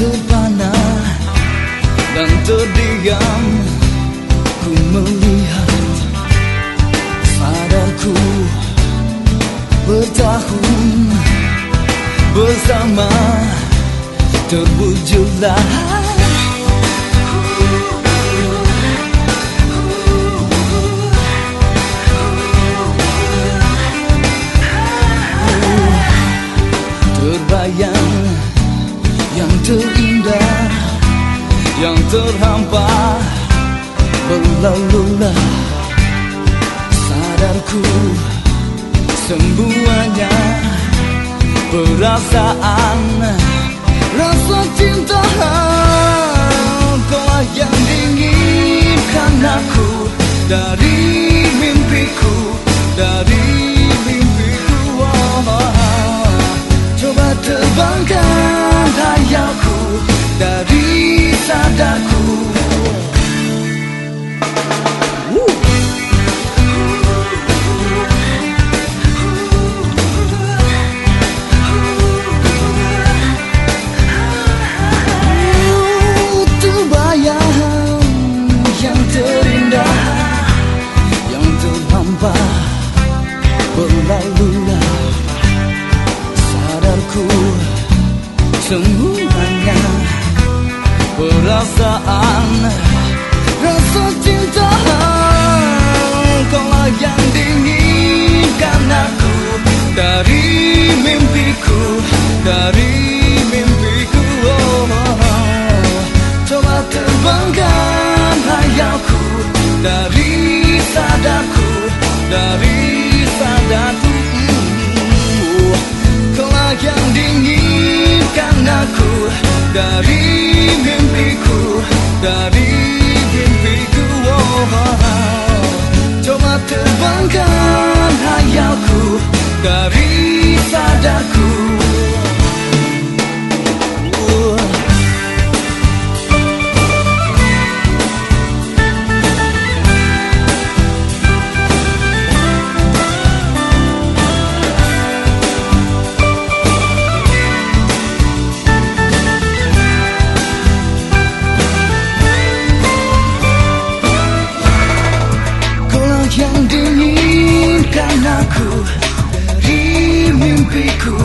terpana dan terdiam. Ku melihat padaku bertahun bersama terwujudlah hati yang terindah Yang terhampar berlalulah. Sadarku semuanya Perasaan Rasa cinta Kau yang dinginkan aku. Dari mimpiku Dari mimpiku oh, oh, oh, Coba terbangkan Sadarku semuanya Perasaan Rasa cinta Kau yang diinginkan aku Dari mimpiku Dari mimpiku oh, oh. Coba terbangkan hayalku Dari sadarku Dari Dari mimpiku Dari mimpiku oh, oh. Coba terbangkan hayalku Dari mimpiku